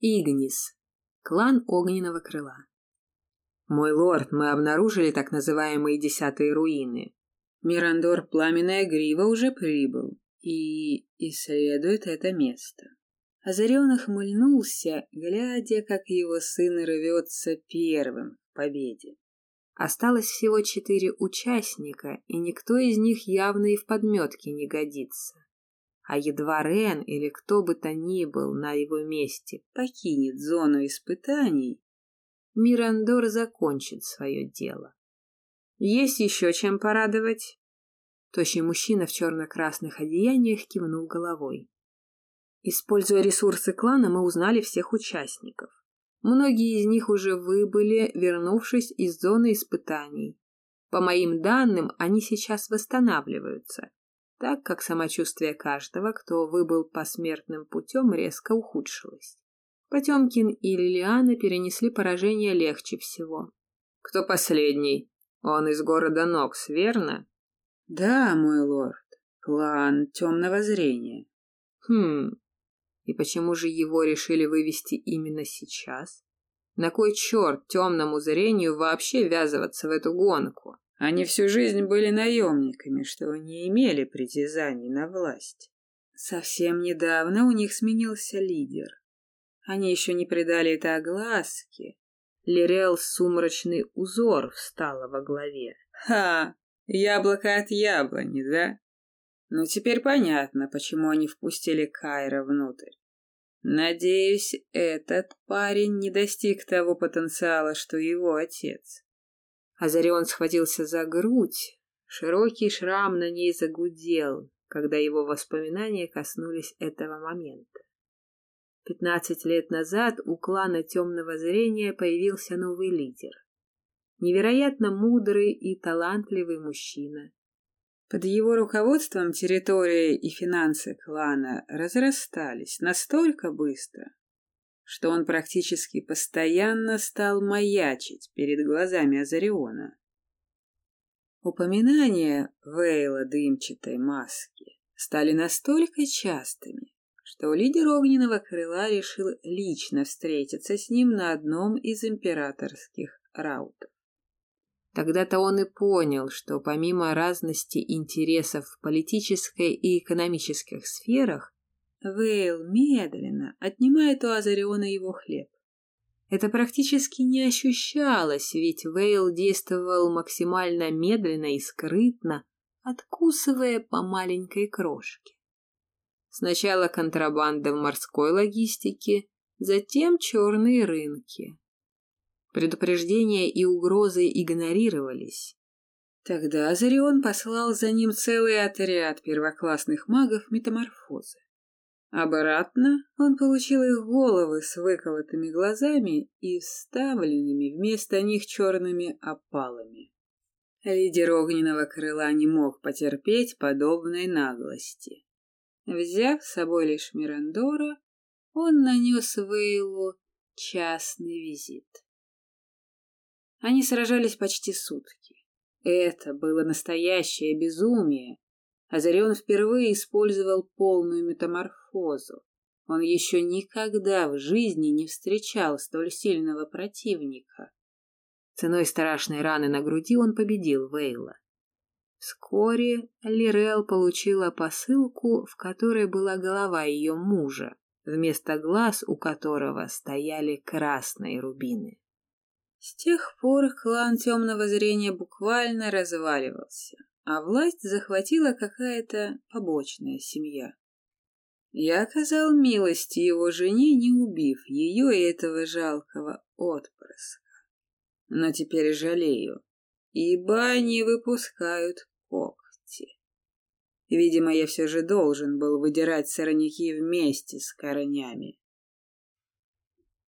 Игнис. Клан Огненного Крыла. Мой лорд, мы обнаружили так называемые десятые руины. Мирандор Пламенная Грива уже прибыл и исследует это место. Озарен охмыльнулся, глядя, как его сын рвется первым к победе. Осталось всего четыре участника, и никто из них явно и в подметке не годится. А едва Рен или кто бы то ни был на его месте покинет зону испытаний, Мирандор закончит свое дело. Есть еще чем порадовать? Тощий мужчина в черно-красных одеяниях кивнул головой. Используя ресурсы клана, мы узнали всех участников. Многие из них уже выбыли, вернувшись из зоны испытаний. По моим данным, они сейчас восстанавливаются, так как самочувствие каждого, кто выбыл посмертным путем, резко ухудшилось. Потемкин и Лилиана перенесли поражение легче всего. «Кто последний? Он из города Нокс, верно?» «Да, мой лорд. Клан темного зрения». «Хм, и почему же его решили вывести именно сейчас? На кой черт темному зрению вообще ввязываться в эту гонку? Они всю жизнь были наемниками, что не имели притязаний на власть. Совсем недавно у них сменился лидер. Они еще не придали это огласке. Лирел сумрачный узор встала во главе. Ха! Яблоко от яблони, да? Ну, теперь понятно, почему они впустили Кайра внутрь. Надеюсь, этот парень не достиг того потенциала, что его отец. Азарион схватился за грудь. Широкий шрам на ней загудел, когда его воспоминания коснулись этого момента. Пятнадцать лет назад у клана темного зрения появился новый лидер. Невероятно мудрый и талантливый мужчина, под его руководством территория и финансы клана разрастались настолько быстро, что он практически постоянно стал маячить перед глазами Азариона. Упоминания Вейла дымчатой маски стали настолько частыми, что лидер огненного крыла решил лично встретиться с ним на одном из императорских раутов. Тогда-то он и понял, что помимо разности интересов в политической и экономических сферах, Вейл медленно отнимает у Азариона его хлеб. Это практически не ощущалось, ведь Вейл действовал максимально медленно и скрытно, откусывая по маленькой крошке. Сначала контрабанда в морской логистике, затем черные рынки. Предупреждения и угрозы игнорировались. Тогда Азарион послал за ним целый отряд первоклассных магов метаморфозы. Обратно он получил их головы с выколотыми глазами и вставленными вместо них черными опалами. Лидер огненного крыла не мог потерпеть подобной наглости. Взяв с собой лишь Мирандора, он нанес Вейлу частный визит. Они сражались почти сутки. Это было настоящее безумие. Азарион впервые использовал полную метаморфозу. Он еще никогда в жизни не встречал столь сильного противника. Ценой страшной раны на груди он победил Вейла. Вскоре Лирел получила посылку, в которой была голова ее мужа, вместо глаз у которого стояли красные рубины. С тех пор клан темного зрения буквально разваливался, а власть захватила какая-то побочная семья. Я оказал милость его жене, не убив ее и этого жалкого отпрыска. Но теперь жалею, ибо они выпускают когти. Видимо, я все же должен был выдирать сорняки вместе с корнями.